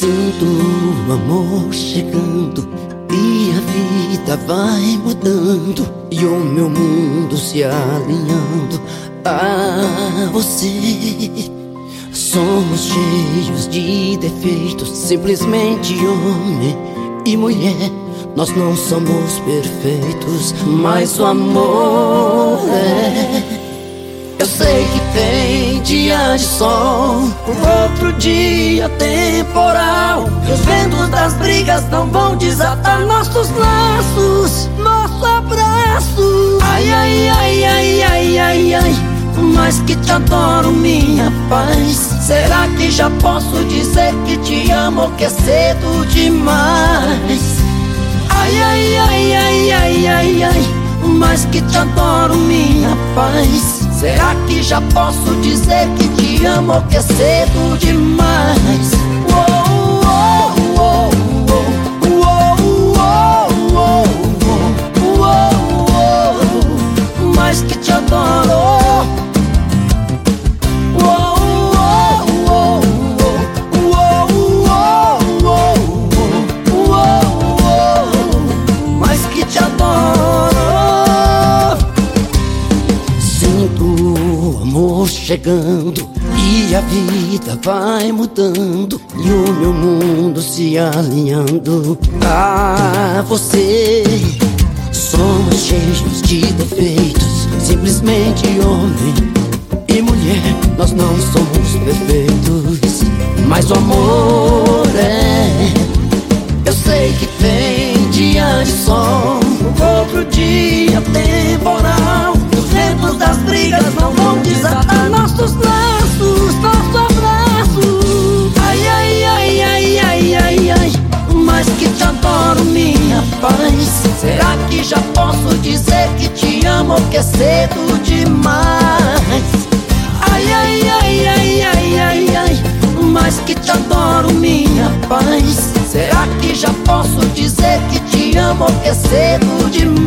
Sinto o amor chegando e a vida vai mudando e o meu mundo se alinhando a você. Somos cheios de defeitos, simplesmente homem e mulher. Nós não somos perfeitos, mas o amor é. De sol, outro dia temporal. Os ventos das brigas não vão desatar nossos laços, nosso abraço. Ai, ai, ai, ai, ai, ai, ai. Mas que te adoro, minha paz. Será que já posso dizer que te amo, que é cedo demais? Ai, ai, ai, ai, ai, ai, ai. Mas que te adoro, minha paz. Será que já posso dizer que te amo que é cedo demais? Amor chegando e a vida vai mudando e o meu mundo se alinhando a você. Somos cheios de defeitos, simplesmente homem e mulher. Nós não somos perfeitos, mas o amor é. Eu sei que tem dia de sol, outro dia temporal. Dizer que te amo, que é cedo demais? Ai, ai, ai, ai, ai, ai, ai. Mas que te adoro, minha paz. Será que já posso dizer que te amo, que é cedo demais?